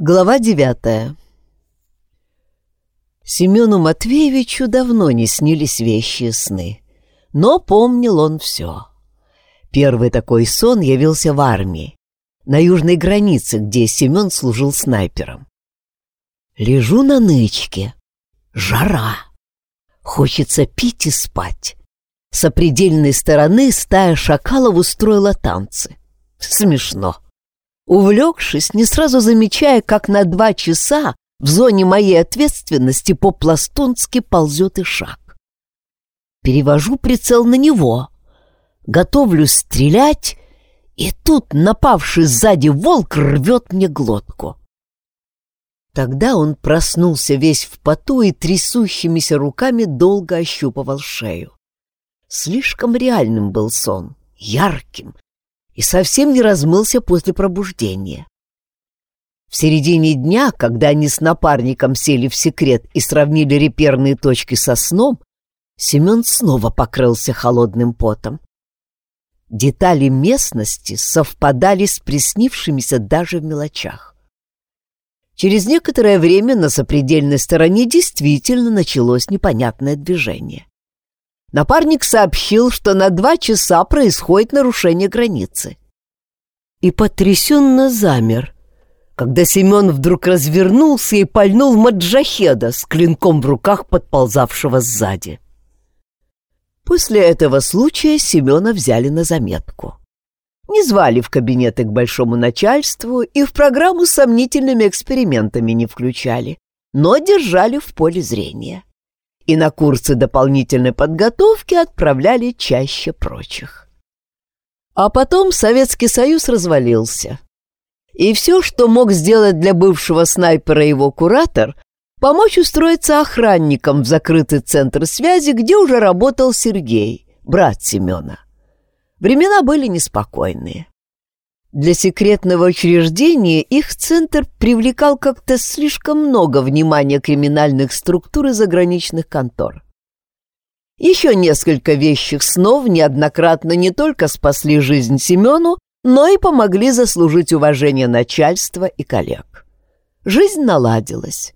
Глава девятая Семену Матвеевичу давно не снились вещи сны, но помнил он все. Первый такой сон явился в армии, на южной границе, где Семен служил снайпером. Лежу на нычке. Жара. Хочется пить и спать. С определенной стороны стая шакалов устроила танцы. Смешно. Увлекшись, не сразу замечая, как на два часа в зоне моей ответственности по-пластунски ползет и шаг. Перевожу прицел на него, готовлюсь стрелять, и тут напавший сзади волк рвет мне глотку. Тогда он проснулся весь в поту и трясущимися руками долго ощупывал шею. Слишком реальным был сон, ярким, и совсем не размылся после пробуждения. В середине дня, когда они с напарником сели в секрет и сравнили реперные точки со сном, Семен снова покрылся холодным потом. Детали местности совпадали с приснившимися даже в мелочах. Через некоторое время на сопредельной стороне действительно началось непонятное движение. Напарник сообщил, что на два часа происходит нарушение границы. И потрясенно замер, когда Семен вдруг развернулся и пальнул маджахеда с клинком в руках подползавшего сзади. После этого случая Семена взяли на заметку. Не звали в кабинеты к большому начальству и в программу с сомнительными экспериментами не включали, но держали в поле зрения и на курсы дополнительной подготовки отправляли чаще прочих. А потом Советский Союз развалился. И все, что мог сделать для бывшего снайпера его куратор, помочь устроиться охранником в закрытый центр связи, где уже работал Сергей, брат Семена. Времена были неспокойные. Для секретного учреждения их центр привлекал как-то слишком много внимания криминальных структур и заграничных контор. Еще несколько вещих снов неоднократно не только спасли жизнь Семену, но и помогли заслужить уважение начальства и коллег. Жизнь наладилась.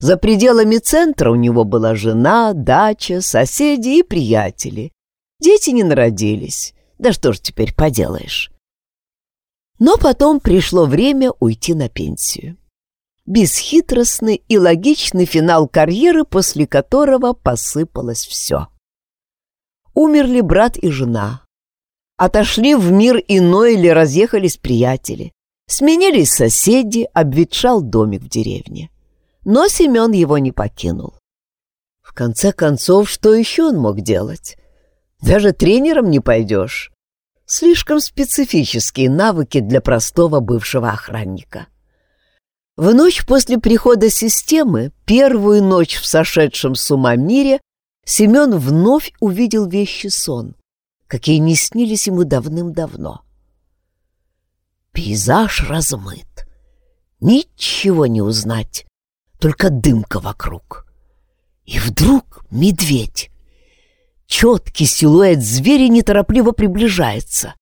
За пределами центра у него была жена, дача, соседи и приятели. Дети не народились. Да что ж теперь поделаешь. Но потом пришло время уйти на пенсию. Бесхитростный и логичный финал карьеры, после которого посыпалось все. Умерли брат и жена. Отошли в мир иной или разъехались приятели. Сменились соседи, обветшал домик в деревне. Но Семен его не покинул. В конце концов, что еще он мог делать? Даже тренером не пойдешь. Слишком специфические навыки для простого бывшего охранника. В ночь после прихода системы, первую ночь в сошедшем с ума мире, Семен вновь увидел вещи сон, какие не снились ему давным-давно. Пейзаж размыт. Ничего не узнать, только дымка вокруг. И вдруг медведь. Четкий силуэт зверя неторопливо приближается.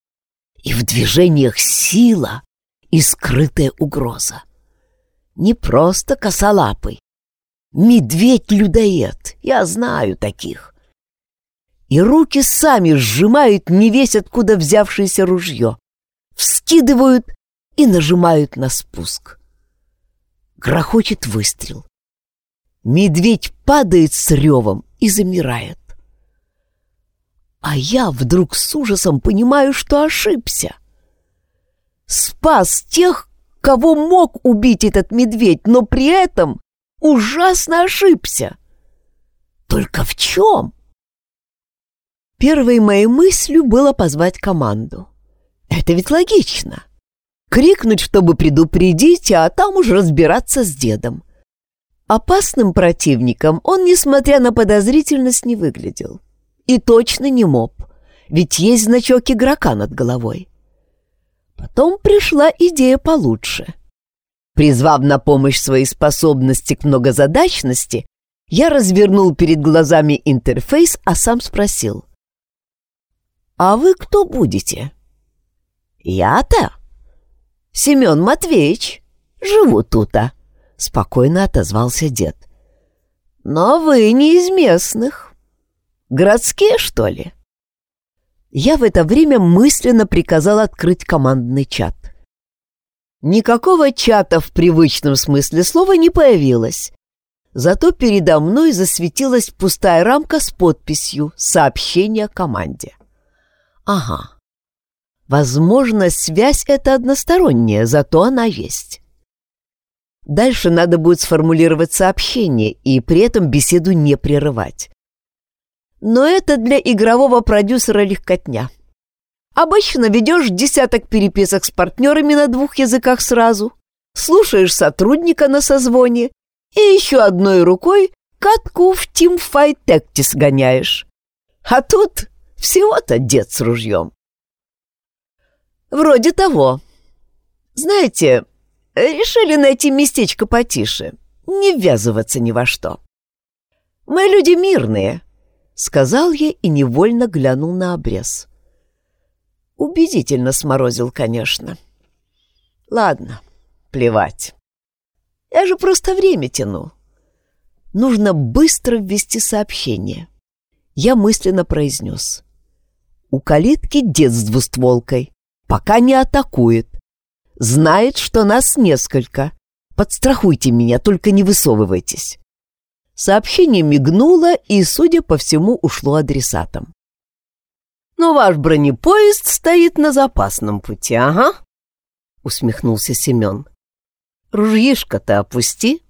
И в движениях сила и скрытая угроза. Не просто косолапый. Медведь-людоед, я знаю таких. И руки сами сжимают не весь откуда взявшееся ружье, вскидывают и нажимают на спуск. Грохочет выстрел. Медведь падает с ревом и замирает. А я вдруг с ужасом понимаю, что ошибся. Спас тех, кого мог убить этот медведь, но при этом ужасно ошибся. Только в чем? Первой моей мыслью было позвать команду. Это ведь логично. Крикнуть, чтобы предупредить, а там уж разбираться с дедом. Опасным противником он, несмотря на подозрительность, не выглядел. И точно не моб, ведь есть значок игрока над головой. Потом пришла идея получше. Призвав на помощь свои способности к многозадачности, я развернул перед глазами интерфейс, а сам спросил. «А вы кто будете?» «Я-то? Семен Матвеевич, Живу тут-то», — спокойно отозвался дед. «Но вы не из местных. Городские, что ли?» Я в это время мысленно приказал открыть командный чат. Никакого чата в привычном смысле слова не появилось. Зато передо мной засветилась пустая рамка с подписью «Сообщение команде». Ага. Возможно, связь эта односторонняя, зато она есть. Дальше надо будет сформулировать сообщение и при этом беседу не прерывать. Но это для игрового продюсера легкотня. Обычно ведешь десяток переписок с партнерами на двух языках сразу, слушаешь сотрудника на созвоне и еще одной рукой катку в Teamfight Tactics гоняешь. А тут всего-то дед с ружьем. Вроде того. Знаете, решили найти местечко потише, не ввязываться ни во что. Мы люди мирные, сказал я и невольно глянул на обрез. Убедительно сморозил, конечно. Ладно, плевать. Я же просто время тяну. Нужно быстро ввести сообщение. Я мысленно произнес. У калитки дед с двустволкой. Пока не атакует. Знает, что нас несколько. Подстрахуйте меня, только не высовывайтесь. Сообщение мигнуло и, судя по всему, ушло адресатом. «Но ваш бронепоезд стоит на запасном пути, ага», — усмехнулся Семен. «Ружьишко-то опусти.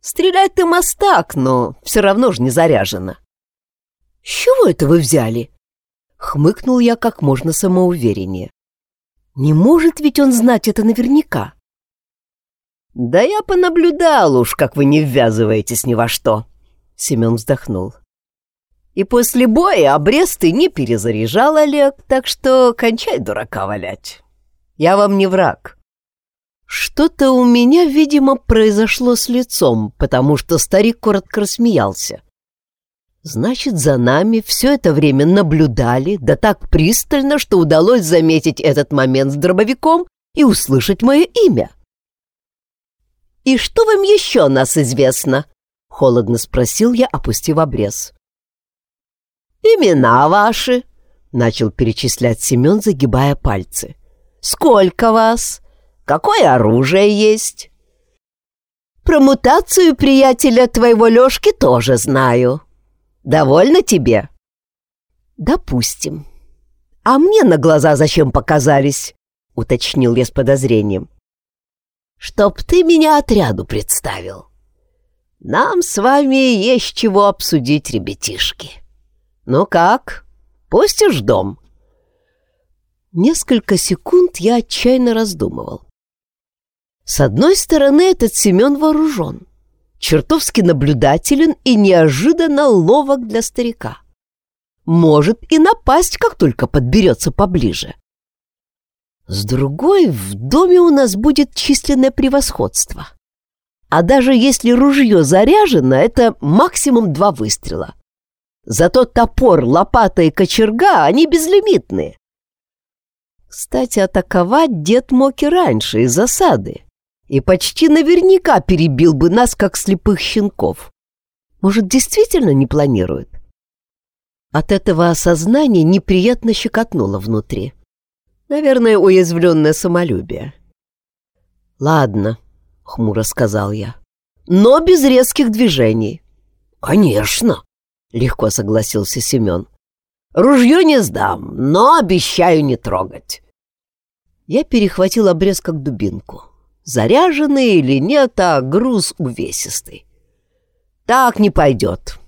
Стрелять ты мостак, но все равно же не заряжено». «С чего это вы взяли?» — хмыкнул я как можно самоувереннее. «Не может ведь он знать это наверняка». «Да я понаблюдал уж, как вы не ввязываетесь ни во что», — Семен вздохнул. «И после боя обрез ты не перезаряжал, Олег, так что кончай дурака валять. Я вам не враг». Что-то у меня, видимо, произошло с лицом, потому что старик коротко рассмеялся. Значит, за нами все это время наблюдали, да так пристально, что удалось заметить этот момент с дробовиком и услышать мое имя. «И что вам еще о нас известно?» — холодно спросил я, опустив обрез. «Имена ваши», — начал перечислять Семен, загибая пальцы. «Сколько вас? Какое оружие есть?» «Про мутацию приятеля твоего Лешки тоже знаю. Довольно тебе?» «Допустим. А мне на глаза зачем показались?» — уточнил я с подозрением чтоб ты меня отряду представил. Нам с вами есть чего обсудить, ребятишки. Ну как, пустишь дом?» Несколько секунд я отчаянно раздумывал. С одной стороны, этот Семен вооружен, чертовски наблюдателен и неожиданно ловок для старика. Может и напасть, как только подберется поближе. С другой, в доме у нас будет численное превосходство. А даже если ружье заряжено, это максимум два выстрела. Зато топор, лопата и кочерга, они безлимитные. Кстати, атаковать дед мог и раньше, из засады. И почти наверняка перебил бы нас, как слепых щенков. Может, действительно не планирует? От этого осознания неприятно щекотнуло внутри. Наверное, уязвленное самолюбие. «Ладно», — хмуро сказал я, — «но без резких движений». «Конечно», — легко согласился Семен. «Ружье не сдам, но обещаю не трогать». Я перехватил обрез как дубинку. Заряженный или нет, а груз увесистый. «Так не пойдет.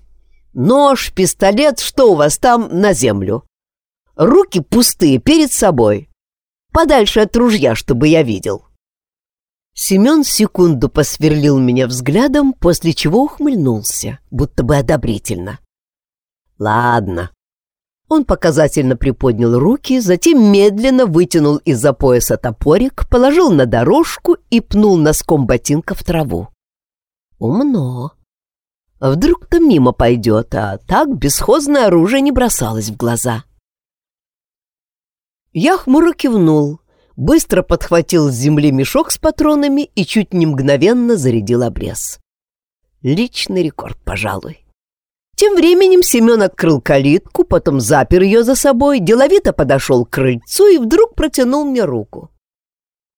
Нож, пистолет, что у вас там на землю?» Руки пустые перед собой. Подальше от ружья, чтобы я видел. Семен секунду посверлил меня взглядом, после чего ухмыльнулся, будто бы одобрительно. «Ладно». Он показательно приподнял руки, затем медленно вытянул из-за пояса топорик, положил на дорожку и пнул носком ботинка в траву. «Умно. Вдруг-то мимо пойдет, а так бесхозное оружие не бросалось в глаза». Я хмуро кивнул, быстро подхватил с земли мешок с патронами и чуть не мгновенно зарядил обрез. Личный рекорд, пожалуй. Тем временем Семен открыл калитку, потом запер ее за собой, деловито подошел к крыльцу и вдруг протянул мне руку.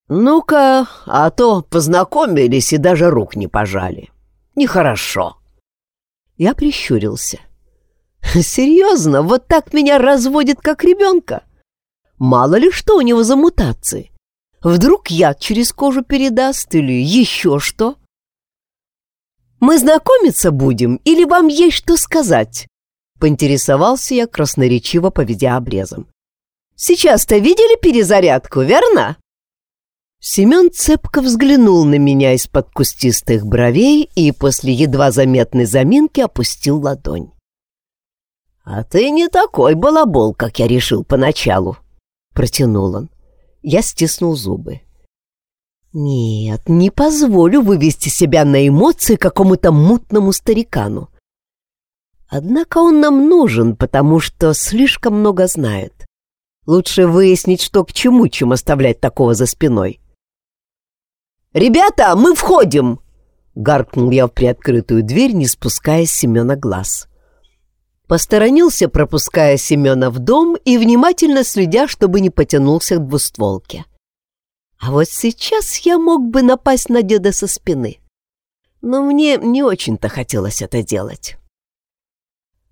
«Ну-ка, а то познакомились и даже рук не пожали. Нехорошо». Я прищурился. «Серьезно, вот так меня разводит, как ребенка? Мало ли что у него за мутации. Вдруг яд через кожу передаст или еще что?» «Мы знакомиться будем или вам есть что сказать?» Поинтересовался я, красноречиво поведя обрезом. «Сейчас-то видели перезарядку, верно?» Семен цепко взглянул на меня из-под кустистых бровей и после едва заметной заминки опустил ладонь. «А ты не такой балабол, как я решил поначалу», — протянул он. Я стиснул зубы. Нет, не позволю вывести себя на эмоции какому-то мутному старикану. Однако он нам нужен, потому что слишком много знает. Лучше выяснить, что к чему, чем оставлять такого за спиной. «Ребята, мы входим!» — гаркнул я в приоткрытую дверь, не спуская с Семена глаз. Посторонился, пропуская Семена в дом и внимательно следя, чтобы не потянулся к двустволке. А вот сейчас я мог бы напасть на деда со спины. Но мне не очень-то хотелось это делать.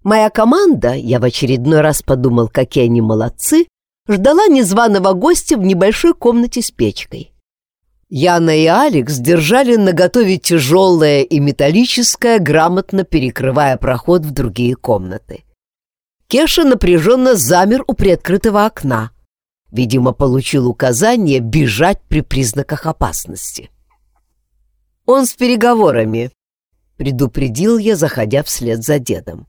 Моя команда, я в очередной раз подумал, какие они молодцы, ждала незваного гостя в небольшой комнате с печкой. Яна и Алекс держали наготове тяжелое и металлическое, грамотно перекрывая проход в другие комнаты. Кеша напряженно замер у приоткрытого окна, Видимо, получил указание бежать при признаках опасности. «Он с переговорами», — предупредил я, заходя вслед за дедом.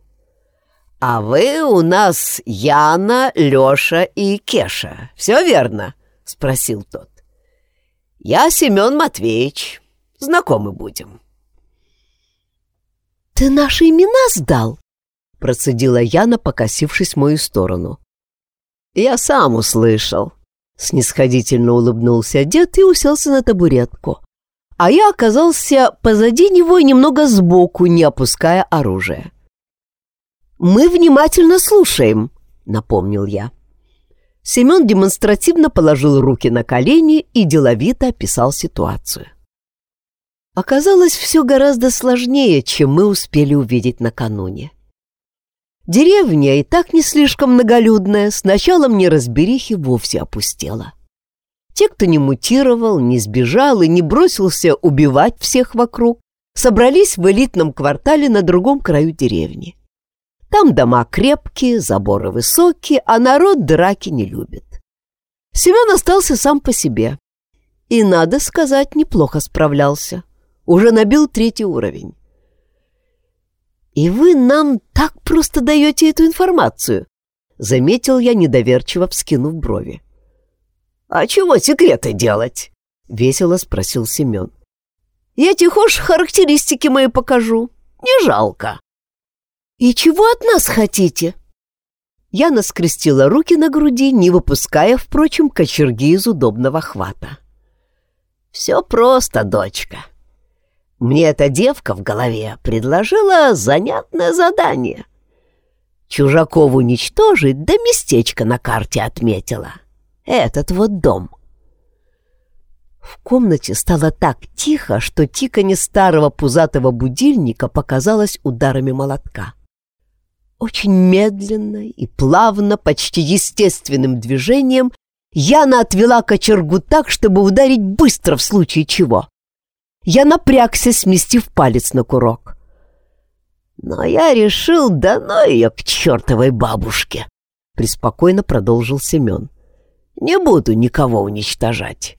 «А вы у нас Яна, Леша и Кеша. Все верно?» — спросил тот. «Я Семен Матвеевич. Знакомы будем». «Ты наши имена сдал?» — процедила Яна, покосившись в мою сторону. «Я сам услышал», — снисходительно улыбнулся дед и уселся на табуретку. А я оказался позади него и немного сбоку, не опуская оружие. «Мы внимательно слушаем», — напомнил я. Семен демонстративно положил руки на колени и деловито описал ситуацию. Оказалось, все гораздо сложнее, чем мы успели увидеть накануне. Деревня, и так не слишком многолюдная, с началом неразберихи вовсе опустела. Те, кто не мутировал, не сбежал и не бросился убивать всех вокруг, собрались в элитном квартале на другом краю деревни. Там дома крепкие, заборы высокие, а народ драки не любит. Семен остался сам по себе. И, надо сказать, неплохо справлялся. Уже набил третий уровень. «И вы нам так просто даете эту информацию?» — заметил я, недоверчиво вскинув брови. «А чего секреты делать?» — весело спросил Семен. «Я тихош характеристики мои покажу. Не жалко». «И чего от нас хотите?» Яна скрестила руки на груди, не выпуская, впрочем, кочерги из удобного хвата. «Все просто, дочка. Мне эта девка в голове предложила занятное задание. Чужаков уничтожить, да местечко на карте отметила. Этот вот дом. В комнате стало так тихо, что тиканье старого пузатого будильника показалось ударами молотка. Очень медленно и плавно, почти естественным движением Яна отвела кочергу так, чтобы ударить быстро в случае чего. Я напрягся, сместив палец на курок. Но я решил, да ну ее к чертовой бабушке, — преспокойно продолжил Семен. Не буду никого уничтожать.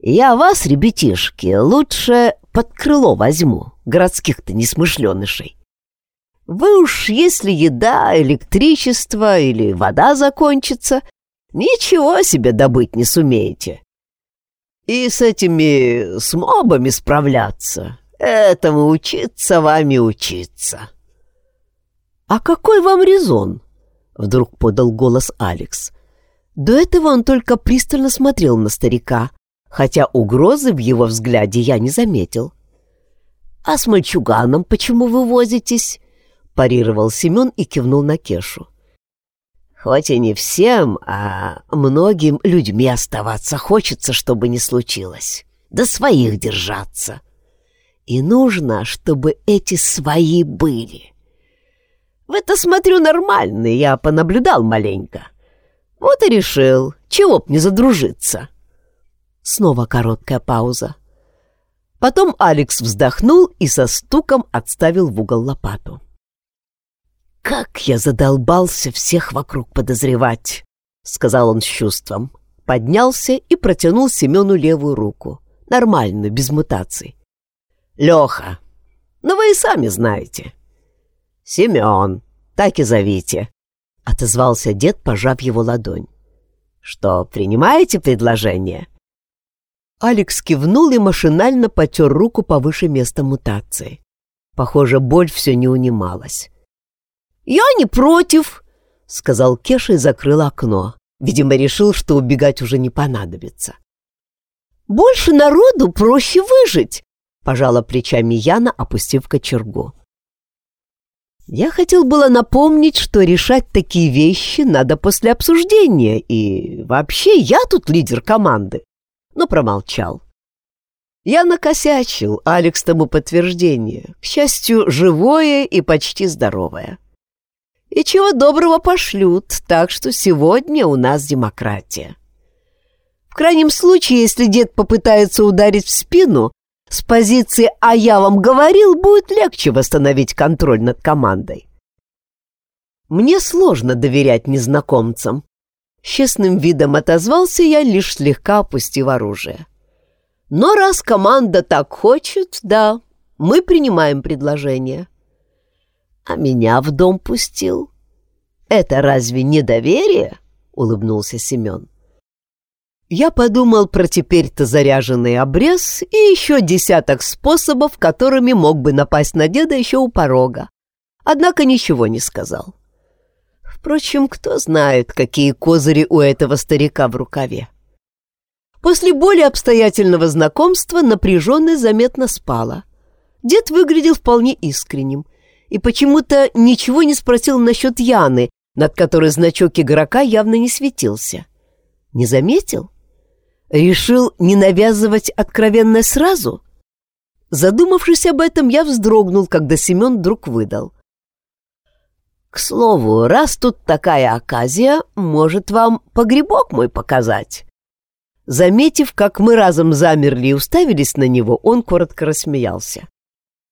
Я вас, ребятишки, лучше под крыло возьму, городских-то несмышленышей. Вы уж, если еда, электричество или вода закончится, ничего себе добыть не сумеете. И с этими смобами справляться, этому учиться вами учиться. — А какой вам резон? — вдруг подал голос Алекс. — До этого он только пристально смотрел на старика, хотя угрозы в его взгляде я не заметил. «А с мальчуганом почему вы возитесь?» — парировал Семен и кивнул на Кешу. «Хоть и не всем, а многим людьми оставаться хочется, чтобы не случилось, до своих держаться. И нужно, чтобы эти свои были. В это смотрю нормально, я понаблюдал маленько. Вот и решил, чего б не задружиться». Снова короткая пауза. Потом Алекс вздохнул и со стуком отставил в угол лопату. «Как я задолбался всех вокруг подозревать!» — сказал он с чувством. Поднялся и протянул Семену левую руку. Нормально, без мутаций. «Леха, ну вы и сами знаете». «Семен, так и зовите», — отозвался дед, пожав его ладонь. «Что, принимаете предложение?» Алекс кивнул и машинально потер руку повыше места мутации. Похоже, боль все не унималась. «Я не против», — сказал Кеша и закрыл окно. Видимо, решил, что убегать уже не понадобится. «Больше народу проще выжить», — пожала плечами Яна, опустив кочергу. Я хотел было напомнить, что решать такие вещи надо после обсуждения, и вообще я тут лидер команды но промолчал. Я накосячил, Алекс тому подтверждение. К счастью, живое и почти здоровое. И чего доброго пошлют, так что сегодня у нас демократия. В крайнем случае, если дед попытается ударить в спину, с позиции «а я вам говорил» будет легче восстановить контроль над командой. Мне сложно доверять незнакомцам, честным видом отозвался я, лишь слегка опустив оружие. Но раз команда так хочет, да, мы принимаем предложение. А меня в дом пустил. Это разве не доверие? Улыбнулся Семен. Я подумал про теперь-то заряженный обрез и еще десяток способов, которыми мог бы напасть на деда еще у порога. Однако ничего не сказал. Впрочем, кто знает, какие козыри у этого старика в рукаве. После более обстоятельного знакомства напряженность заметно спала. Дед выглядел вполне искренним и почему-то ничего не спросил насчет Яны, над которой значок игрока явно не светился. Не заметил? Решил не навязывать откровенное сразу? Задумавшись об этом, я вздрогнул, когда Семен вдруг выдал. К слову, раз тут такая оказия, может вам погребок мой показать?» Заметив, как мы разом замерли и уставились на него, он коротко рассмеялся.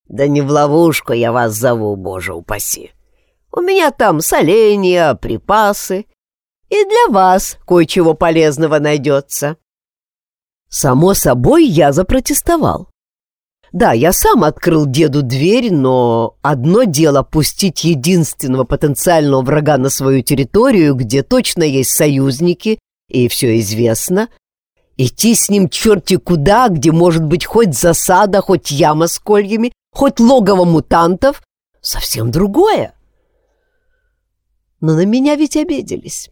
«Да не в ловушку я вас зову, боже упаси. У меня там соленья, припасы, и для вас кое-чего полезного найдется». Само собой, я запротестовал. Да, я сам открыл деду дверь, но одно дело пустить единственного потенциального врага на свою территорию, где точно есть союзники, и все известно. Идти с ним черти куда, где может быть хоть засада, хоть яма с кольями, хоть логово мутантов. Совсем другое. Но на меня ведь обиделись.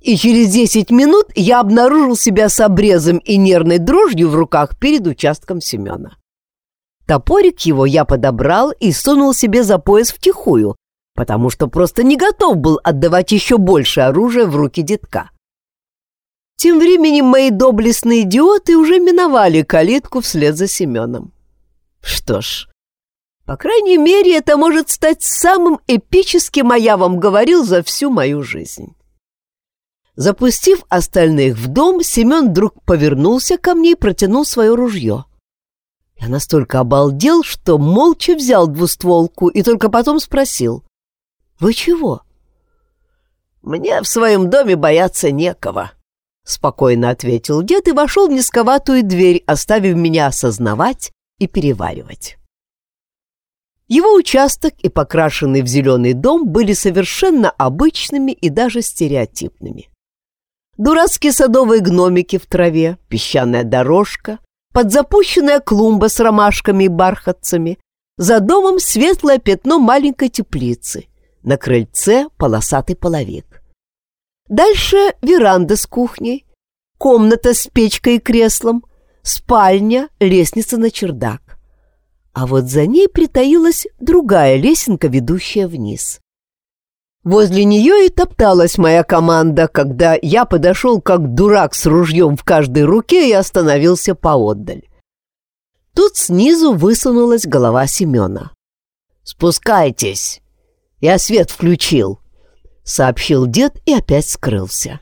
И через десять минут я обнаружил себя с обрезом и нервной дрожью в руках перед участком Семена. Топорик его я подобрал и сунул себе за пояс втихую, потому что просто не готов был отдавать еще больше оружия в руки детка. Тем временем мои доблестные идиоты уже миновали калитку вслед за Семеном. Что ж, по крайней мере, это может стать самым эпическим, а я вам говорил, за всю мою жизнь. Запустив остальных в дом, Семен вдруг повернулся ко мне и протянул свое ружье. Я настолько обалдел, что молча взял двустволку и только потом спросил. «Вы чего?» «Мне в своем доме бояться некого», — спокойно ответил дед и вошел в низковатую дверь, оставив меня осознавать и переваривать. Его участок и покрашенный в зеленый дом были совершенно обычными и даже стереотипными. Дурацкие садовые гномики в траве, песчаная дорожка, подзапущенная клумба с ромашками и бархатцами, за домом светлое пятно маленькой теплицы, на крыльце полосатый половик. Дальше веранда с кухней, комната с печкой и креслом, спальня, лестница на чердак. А вот за ней притаилась другая лесенка, ведущая вниз. Возле нее и топталась моя команда, когда я подошел как дурак с ружьем в каждой руке и остановился поотдаль. Тут снизу высунулась голова Семена. «Спускайтесь! Я свет включил!» — сообщил дед и опять скрылся.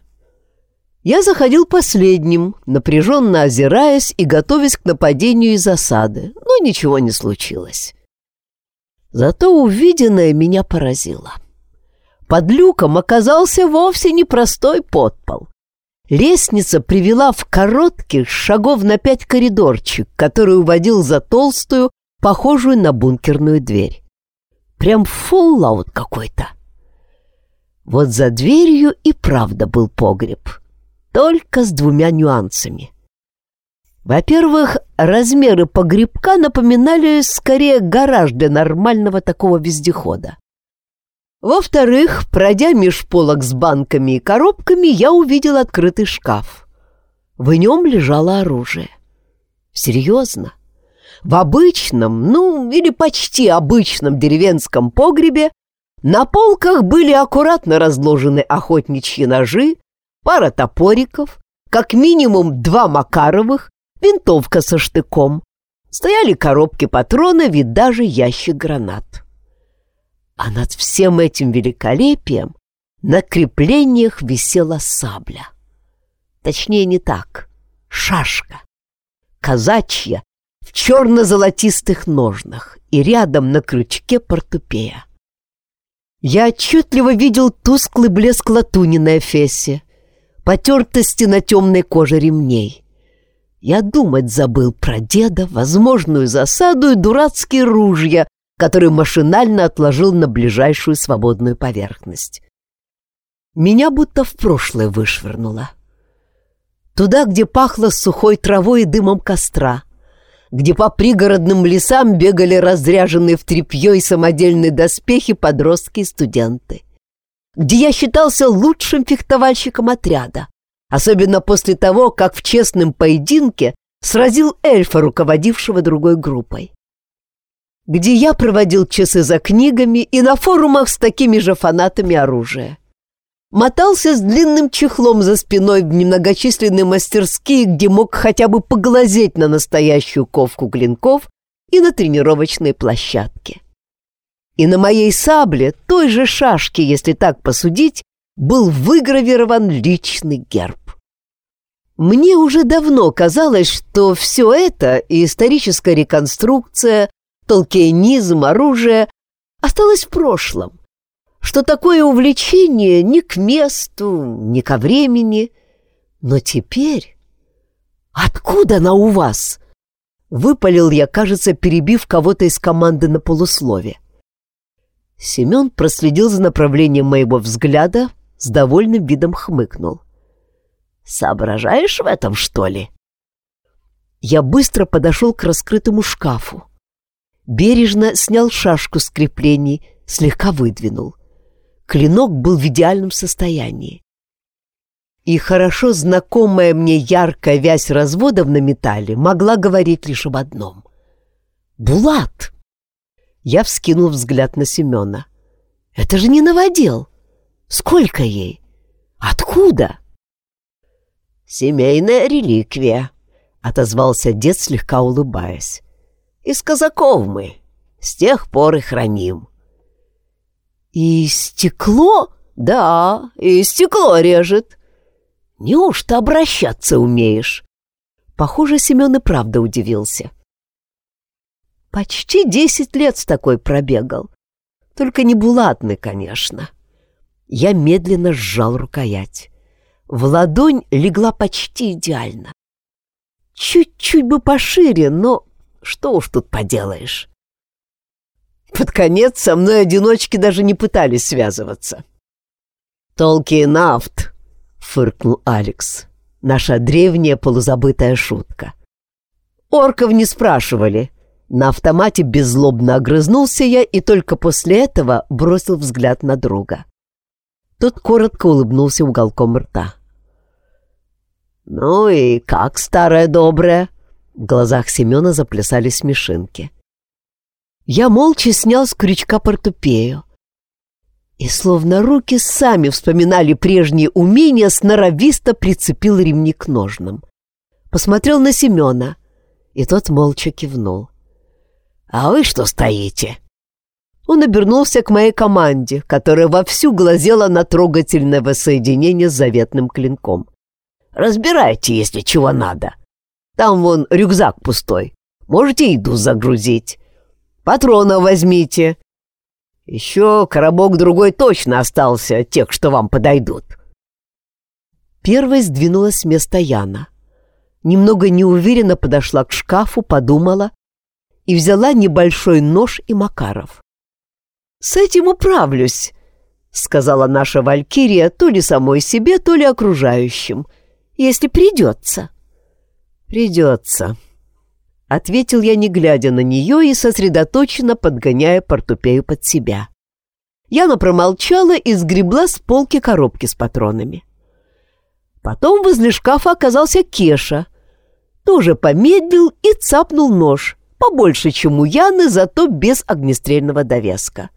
Я заходил последним, напряженно озираясь и готовясь к нападению из засады, но ничего не случилось. Зато увиденное меня поразило. Под люком оказался вовсе непростой подпол. Лестница привела в короткий, шагов на пять коридорчик, который уводил за толстую, похожую на бункерную дверь. Прям фоллаут какой-то. Вот за дверью и правда был погреб. Только с двумя нюансами. Во-первых, размеры погребка напоминали скорее гараж для нормального такого вездехода. Во-вторых, пройдя меж полок с банками и коробками, я увидел открытый шкаф. В нем лежало оружие. Серьезно? В обычном, ну, или почти обычном деревенском погребе на полках были аккуратно разложены охотничьи ножи, пара топориков, как минимум два Макаровых, винтовка со штыком. Стояли коробки патронов и даже ящик гранат. А над всем этим великолепием на креплениях висела сабля. Точнее, не так. Шашка. Казачья в черно-золотистых ножнах и рядом на крючке портупея. Я отчетливо видел тусклый блеск латуни на эфесе, потертости на темной коже ремней. Я думать забыл про деда, возможную засаду и дурацкие ружья, которые машинально отложил на ближайшую свободную поверхность. Меня будто в прошлое вышвырнуло. Туда, где пахло сухой травой и дымом костра, где по пригородным лесам бегали разряженные в тряпье и самодельные доспехи подростки и студенты, где я считался лучшим фехтовальщиком отряда, особенно после того, как в честном поединке сразил эльфа, руководившего другой группой, где я проводил часы за книгами и на форумах с такими же фанатами оружия мотался с длинным чехлом за спиной в немногочисленные мастерские, где мог хотя бы поглазеть на настоящую ковку клинков и на тренировочной площадке. И на моей сабле, той же шашке, если так посудить, был выгравирован личный герб. Мне уже давно казалось, что все это, и историческая реконструкция, толкиенизм, оружие, осталось в прошлом, что такое увлечение ни к месту, ни ко времени. Но теперь... Откуда она у вас? Выпалил я, кажется, перебив кого-то из команды на полуслове. Семен проследил за направлением моего взгляда, с довольным видом хмыкнул. «Соображаешь в этом, что ли?» Я быстро подошел к раскрытому шкафу. Бережно снял шашку с креплений, слегка выдвинул — Клинок был в идеальном состоянии. И хорошо знакомая мне яркая вязь разводов на металле могла говорить лишь об одном. «Булат!» Я вскинул взгляд на Семена. «Это же не новодел! Сколько ей? Откуда?» «Семейная реликвия», — отозвался дед, слегка улыбаясь. «Из казаков мы. С тех пор и храним. «И стекло?» «Да, и стекло режет». «Неужто обращаться умеешь?» Похоже, Семен и правда удивился. Почти десять лет с такой пробегал. Только не булатный, конечно. Я медленно сжал рукоять. В ладонь легла почти идеально. Чуть-чуть бы пошире, но что уж тут поделаешь. Под конец со мной одиночки даже не пытались связываться. «Толки нафт!» — фыркнул Алекс. Наша древняя полузабытая шутка. Орков не спрашивали. На автомате беззлобно огрызнулся я и только после этого бросил взгляд на друга. Тот коротко улыбнулся уголком рта. «Ну и как, старая добрая?» В глазах Семена заплясали смешинки. Я молча снял с крючка портупею. И словно руки сами вспоминали прежние умения, сноровисто прицепил ремни к ножнам. Посмотрел на Семена, и тот молча кивнул. «А вы что стоите?» Он обернулся к моей команде, которая вовсю глазела на трогательное воссоединение с заветным клинком. «Разбирайте, если чего надо. Там вон рюкзак пустой. Можете еду загрузить. Патронов возьмите. Еще коробок другой точно остался, тех, что вам подойдут». Первой сдвинулась с места Яна. Немного неуверенно подошла к шкафу, подумала и взяла небольшой нож и Макаров. «С этим управлюсь», — сказала наша Валькирия то ли самой себе, то ли окружающим, «если придется». «Придется», — ответил я, не глядя на нее и сосредоточенно подгоняя портупею под себя. Яна промолчала и сгребла с полки коробки с патронами. Потом возле шкафа оказался Кеша. Тоже помедлил и цапнул нож, побольше, чем у Яны, зато без огнестрельного довеска.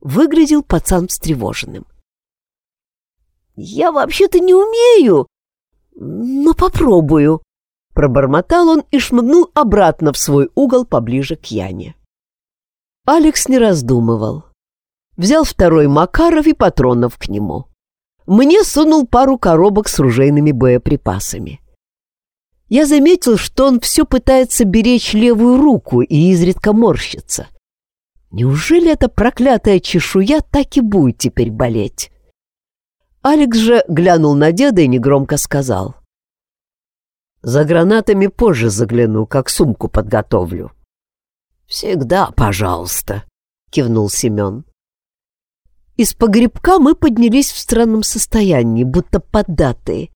Выглядел пацан встревоженным. «Я вообще-то не умею, но попробую», — пробормотал он и шмыгнул обратно в свой угол поближе к Яне. Алекс не раздумывал. Взял второй Макаров и патронов к нему. Мне сунул пару коробок с ружейными боеприпасами. Я заметил, что он все пытается беречь левую руку и изредка морщится. Неужели эта проклятая чешуя так и будет теперь болеть? Алекс же глянул на деда и негромко сказал. «За гранатами позже загляну, как сумку подготовлю». «Всегда, пожалуйста», — кивнул Семен. Из погребка мы поднялись в странном состоянии, будто поддатые,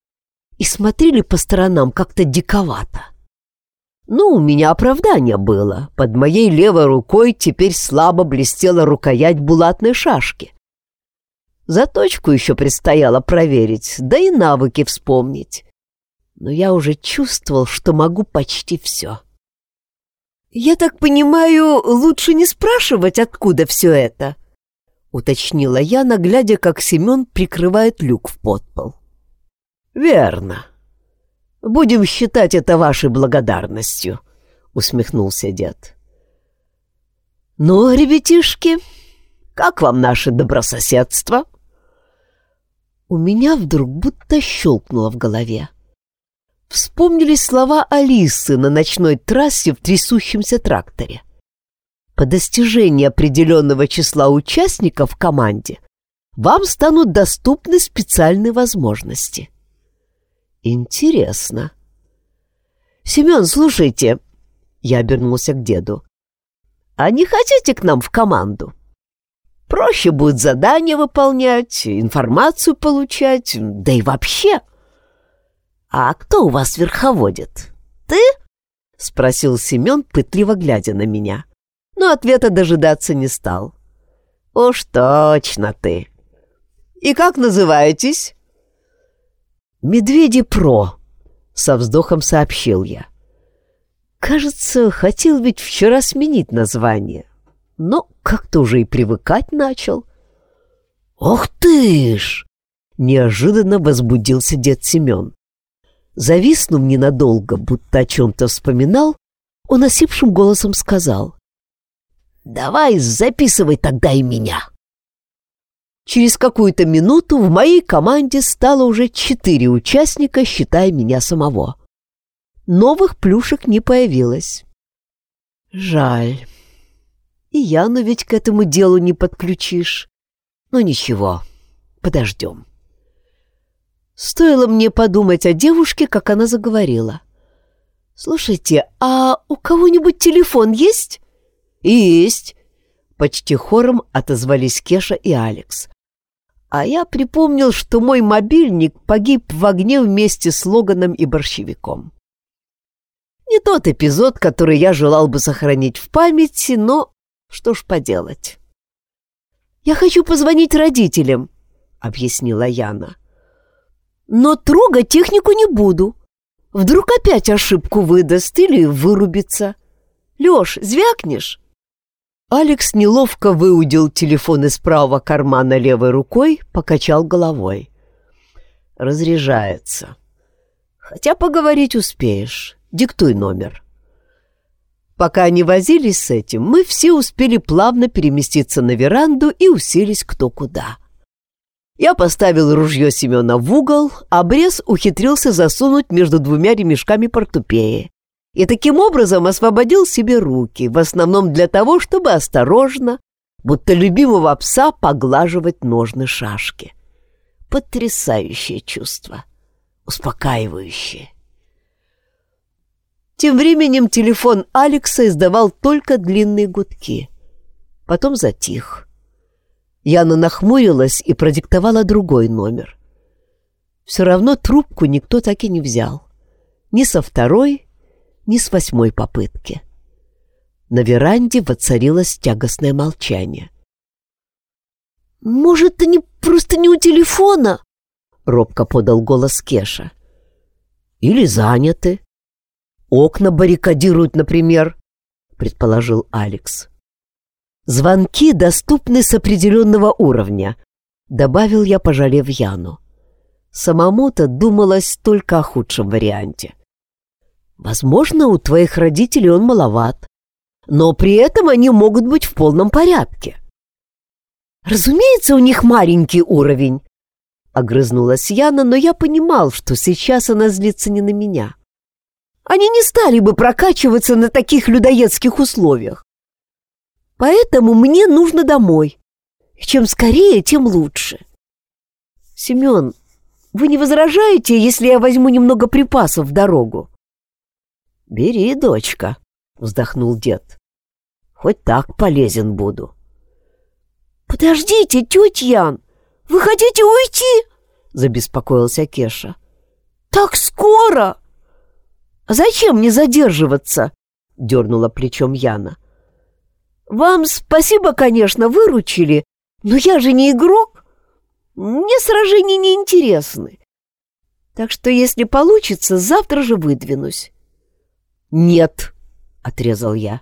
и смотрели по сторонам как-то диковато. Ну, у меня оправдание было. Под моей левой рукой теперь слабо блестела рукоять булатной шашки. Заточку еще предстояло проверить, да и навыки вспомнить. Но я уже чувствовал, что могу почти все. «Я так понимаю, лучше не спрашивать, откуда все это?» — уточнила я, наглядя, как Семен прикрывает люк в подпол. «Верно», Будем считать это вашей благодарностью, усмехнулся дед. Ну, ребятишки, как вам наше добрососедство? У меня вдруг будто щелкнуло в голове. Вспомнились слова Алисы на ночной трассе в трясущемся тракторе. По достижении определенного числа участников в команде вам станут доступны специальные возможности. Интересно. Семен, слушайте, я обернулся к деду. А не хотите к нам в команду? Проще будет задания выполнять, информацию получать, да и вообще. А кто у вас верховодит? Ты? Спросил Семен, пытливо глядя на меня. Но ответа дожидаться не стал. Уж точно ты. И как называетесь? «Медведи Про», — со вздохом сообщил я. «Кажется, хотел ведь вчера сменить название, но как-то уже и привыкать начал». «Ох ты ж!» — неожиданно возбудился дед Семен. Зависнув ненадолго, будто о чем-то вспоминал, он осипшим голосом сказал. «Давай записывай тогда и меня». Через какую-то минуту в моей команде стало уже четыре участника, считая меня самого. Новых плюшек не появилось. Жаль. И Яну ведь к этому делу не подключишь. Но ничего, подождем. Стоило мне подумать о девушке, как она заговорила. «Слушайте, а у кого-нибудь телефон есть?» «Есть!» Почти хором отозвались Кеша и Алекс. А я припомнил, что мой мобильник погиб в огне вместе с Логаном и Борщевиком. Не тот эпизод, который я желал бы сохранить в памяти, но что ж поделать. «Я хочу позвонить родителям», объяснила Яна. «Но трогать технику не буду. Вдруг опять ошибку выдаст или вырубится. Лёш, звякнешь?» Алекс неловко выудил телефон из правого кармана левой рукой, покачал головой. «Разряжается. Хотя поговорить успеешь. Диктуй номер». Пока они возились с этим, мы все успели плавно переместиться на веранду и уселись кто куда. Я поставил ружье Семена в угол, а Брес ухитрился засунуть между двумя ремешками портупеи. И таким образом освободил себе руки, в основном для того, чтобы осторожно, будто любимого пса, поглаживать ножны шашки. Потрясающее чувство, успокаивающее. Тем временем телефон Алекса издавал только длинные гудки. Потом затих. Яна нахмурилась и продиктовала другой номер. Все равно трубку никто так и не взял. Ни со второй, ни с восьмой попытки. На веранде воцарилось тягостное молчание. «Может, они просто не у телефона?» — робко подал голос Кеша. «Или заняты. Окна баррикадируют, например», — предположил Алекс. «Звонки доступны с определенного уровня», — добавил я, пожалев Яну. Самому-то думалось только о худшем варианте. «Возможно, у твоих родителей он маловат, но при этом они могут быть в полном порядке». «Разумеется, у них маленький уровень», — огрызнулась Яна, но я понимал, что сейчас она злится не на меня. «Они не стали бы прокачиваться на таких людоедских условиях. Поэтому мне нужно домой. И чем скорее, тем лучше. Семен, вы не возражаете, если я возьму немного припасов в дорогу? Бери, дочка, вздохнул дед. Хоть так полезен буду. Подождите, тетя Ян, вы хотите уйти? Забеспокоился Кеша. Так скоро? А зачем мне задерживаться? Дернула плечом Яна. Вам спасибо, конечно, выручили, но я же не игрок. Мне сражения не интересны. Так что, если получится, завтра же выдвинусь. Нет, отрезал я.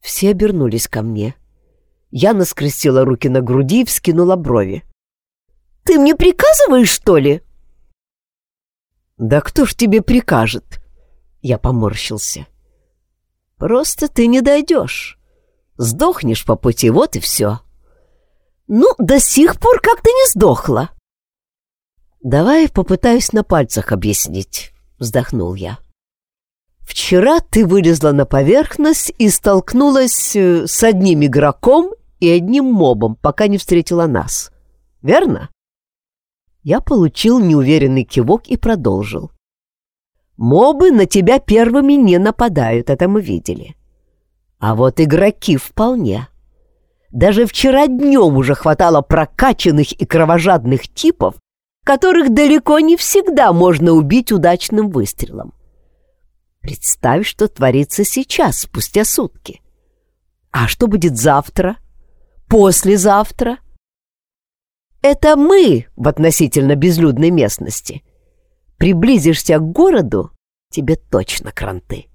Все обернулись ко мне. Яна скрестила руки на груди и вскинула брови. «Ты мне приказываешь, что ли?» «Да кто ж тебе прикажет?» Я поморщился. Просто ты не дойдешь. Сдохнешь по пути, вот и все. Ну, до сих пор как ты не сдохла. Давай попытаюсь на пальцах объяснить, вздохнул я. Вчера ты вылезла на поверхность и столкнулась э, с одним игроком и одним мобом, пока не встретила нас. Верно? Я получил неуверенный кивок и продолжил. Мобы на тебя первыми не нападают, это мы видели. А вот игроки вполне. Даже вчера днем уже хватало прокачанных и кровожадных типов, которых далеко не всегда можно убить удачным выстрелом. Представь, что творится сейчас, спустя сутки. А что будет завтра? Послезавтра? Это мы в относительно безлюдной местности — Приблизишься к городу, тебе точно кранты.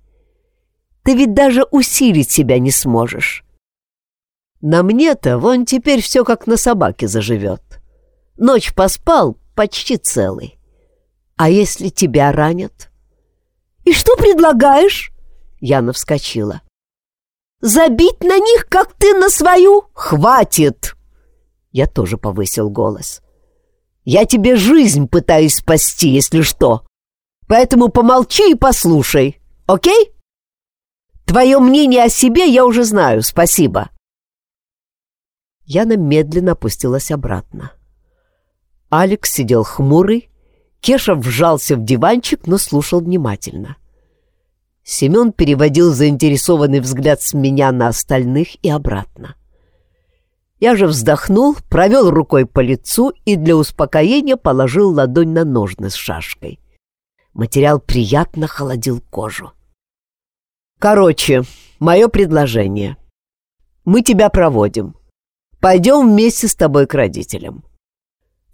Ты ведь даже усилить себя не сможешь. На мне-то вон теперь все как на собаке заживет. Ночь поспал почти целый. А если тебя ранят? И что предлагаешь? Яна вскочила. Забить на них, как ты на свою? Хватит! Я тоже повысил голос. Я тебе жизнь пытаюсь спасти, если что. Поэтому помолчи и послушай, окей? Твое мнение о себе я уже знаю, спасибо. Яна медленно опустилась обратно. Алекс сидел хмурый, Кеша вжался в диванчик, но слушал внимательно. Семен переводил заинтересованный взгляд с меня на остальных и обратно. — я же вздохнул, провел рукой по лицу и для успокоения положил ладонь на ножны с шашкой. Материал приятно холодил кожу. Короче, мое предложение. Мы тебя проводим. Пойдем вместе с тобой к родителям.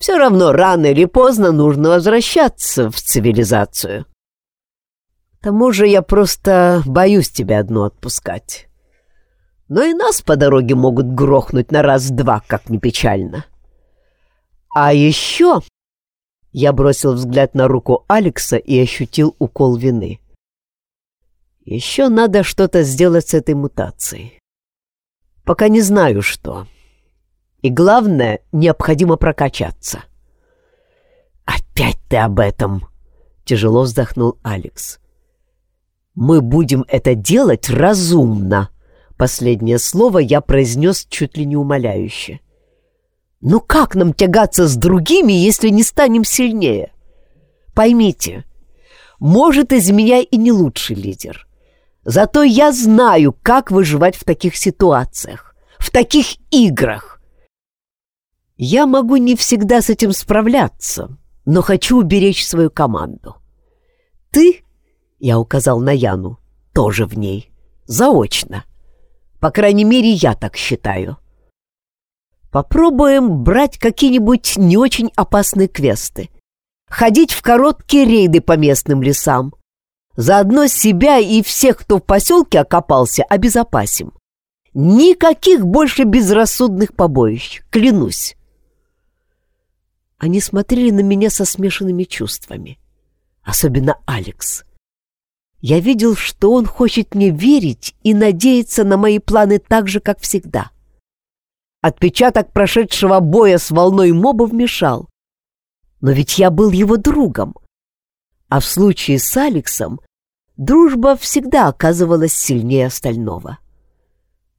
Все равно рано или поздно нужно возвращаться в цивилизацию. К тому же я просто боюсь тебя одну отпускать. Но и нас по дороге могут грохнуть на раз-два, как ни печально. А еще... Я бросил взгляд на руку Алекса и ощутил укол вины. Еще надо что-то сделать с этой мутацией. Пока не знаю, что. И главное, необходимо прокачаться. «Опять ты об этом!» — тяжело вздохнул Алекс. «Мы будем это делать разумно!» Последнее слово я произнес чуть ли не умоляюще. «Ну как нам тягаться с другими, если не станем сильнее? Поймите, может, из меня и не лучший лидер. Зато я знаю, как выживать в таких ситуациях, в таких играх. Я могу не всегда с этим справляться, но хочу уберечь свою команду. Ты, я указал на Яну, тоже в ней, заочно. По крайней мере, я так считаю. Попробуем брать какие-нибудь не очень опасные квесты. Ходить в короткие рейды по местным лесам, Заодно себя и всех, кто в поселке окопался, обезопасим. Никаких больше безрассудных побоищ, клянусь. Они смотрели на меня со смешанными чувствами. Особенно Алекс. Я видел, что он хочет мне верить и надеяться на мои планы так же, как всегда. Отпечаток прошедшего боя с волной мобов мешал. Но ведь я был его другом. А в случае с Алексом дружба всегда оказывалась сильнее остального.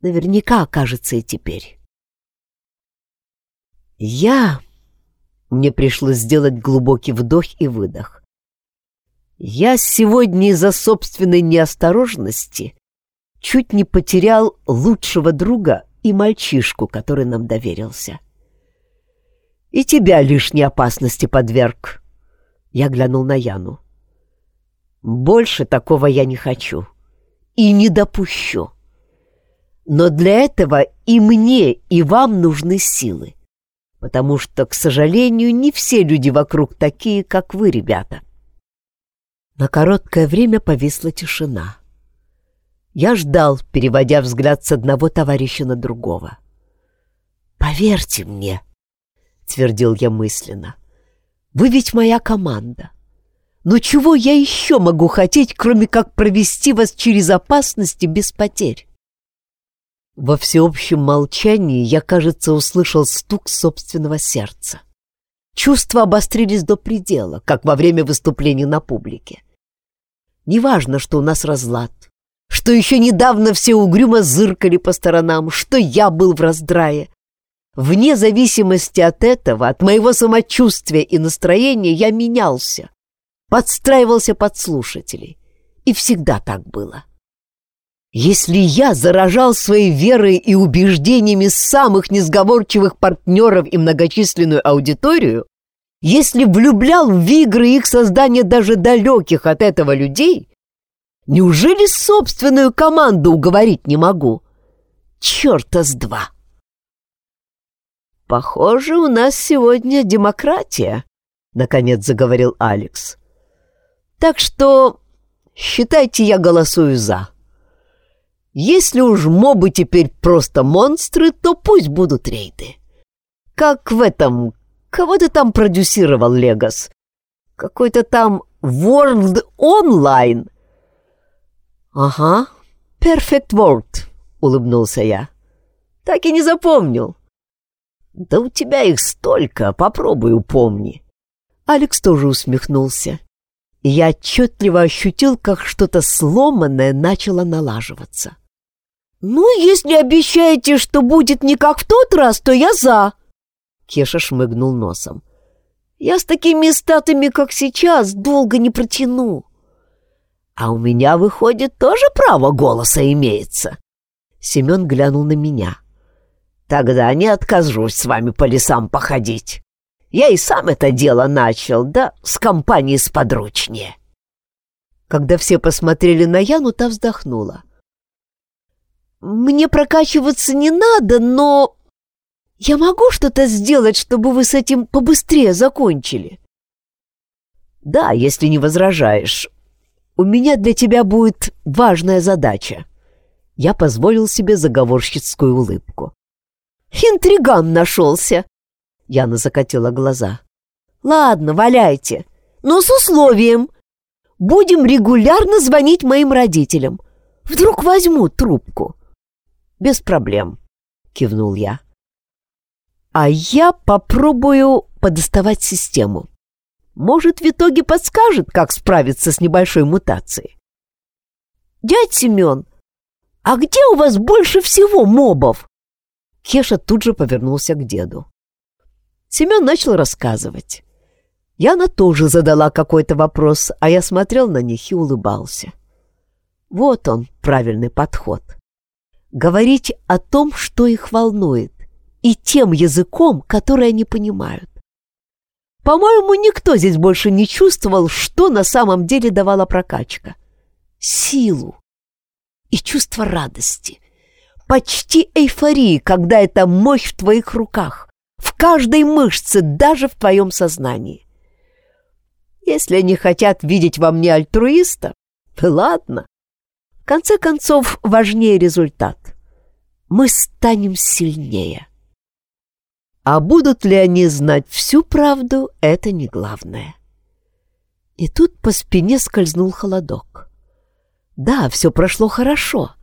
Наверняка окажется и теперь. Я... Мне пришлось сделать глубокий вдох и выдох. Я сегодня из-за собственной неосторожности чуть не потерял лучшего друга и мальчишку, который нам доверился. И тебя лишней опасности подверг. Я глянул на Яну. Больше такого я не хочу и не допущу. Но для этого и мне, и вам нужны силы, потому что, к сожалению, не все люди вокруг такие, как вы, ребята. На короткое время повисла тишина. Я ждал, переводя взгляд с одного товарища на другого. «Поверьте мне», — твердил я мысленно, — «вы ведь моя команда. Но чего я еще могу хотеть, кроме как провести вас через опасности без потерь? Во всеобщем молчании я, кажется, услышал стук собственного сердца. Чувства обострились до предела, как во время выступления на публике. Неважно, что у нас разлад, что еще недавно все угрюмо зыркали по сторонам, что я был в раздрае. Вне зависимости от этого, от моего самочувствия и настроения, я менялся подстраивался под слушателей. И всегда так было. Если я заражал своей верой и убеждениями самых несговорчивых партнеров и многочисленную аудиторию, если влюблял в игры их создания даже далеких от этого людей, неужели собственную команду уговорить не могу? Черта с два! «Похоже, у нас сегодня демократия», — наконец заговорил Алекс. Так что считайте, я голосую «за». Если уж мобы теперь просто монстры, то пусть будут рейды. Как в этом... Кого ты там продюсировал, Легас? Какой-то там World Online? Ага, Perfect World, улыбнулся я. Так и не запомнил. Да у тебя их столько, попробуй упомни. Алекс тоже усмехнулся я отчетливо ощутил, как что-то сломанное начало налаживаться. «Ну, если обещаете, что будет не как в тот раз, то я за!» Кеша шмыгнул носом. «Я с такими статами, как сейчас, долго не протяну». «А у меня, выходит, тоже право голоса имеется?» Семен глянул на меня. «Тогда не откажусь с вами по лесам походить». Я и сам это дело начал, да с компанией сподручнее. Когда все посмотрели на Яну, та вздохнула. «Мне прокачиваться не надо, но Я могу что-то сделать, чтобы вы с этим побыстрее закончили? Да, если не возражаешь. У меня для тебя будет важная задача. Я позволил себе заговорщицкую улыбку. Интриган нашелся. Яна закатила глаза. Ладно, валяйте, но с условием. Будем регулярно звонить моим родителям. Вдруг возьму трубку. Без проблем, кивнул я. А я попробую подоставать систему. Может, в итоге подскажет, как справиться с небольшой мутацией. Дядь Семен, а где у вас больше всего мобов? Кеша тут же повернулся к деду. Семен начал рассказывать. Яна тоже задала какой-то вопрос, а я смотрел на них и улыбался. Вот он, правильный подход. Говорить о том, что их волнует, и тем языком, который они понимают. По-моему, никто здесь больше не чувствовал, что на самом деле давала прокачка. Силу и чувство радости. Почти эйфории, когда эта мощь в твоих руках, в каждой мышце, даже в твоем сознании. Если они хотят видеть во мне альтруиста, ладно. В конце концов, важнее результат. Мы станем сильнее. А будут ли они знать всю правду, это не главное. И тут по спине скользнул холодок. Да, все прошло хорошо.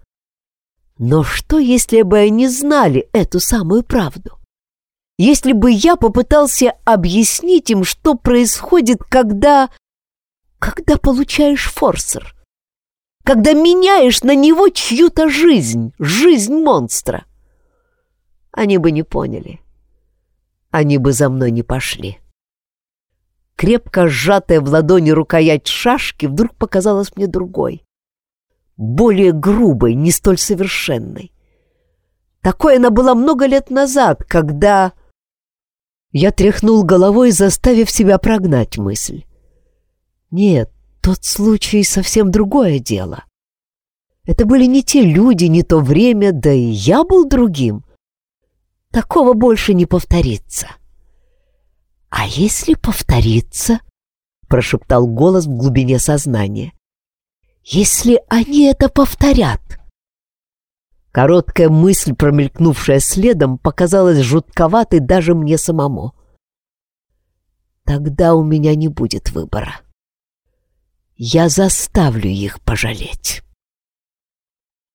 Но что, если бы они знали эту самую правду? Если бы я попытался объяснить им, что происходит, когда... Когда получаешь форсер? Когда меняешь на него чью-то жизнь, жизнь монстра? Они бы не поняли. — они бы за мной не пошли. Крепко сжатая в ладони рукоять шашки вдруг показалась мне другой. Более грубой, не столь совершенной. Такой она была много лет назад, когда... Я тряхнул головой, заставив себя прогнать мысль. Нет, тот случай совсем другое дело. Это были не те люди, не то время, да и я был другим. Такого больше не повторится. А если повторится? прошептал голос в глубине сознания. Если они это повторят? Короткая мысль, промелькнувшая следом, показалась жутковатой даже мне самому. Тогда у меня не будет выбора. Я заставлю их пожалеть.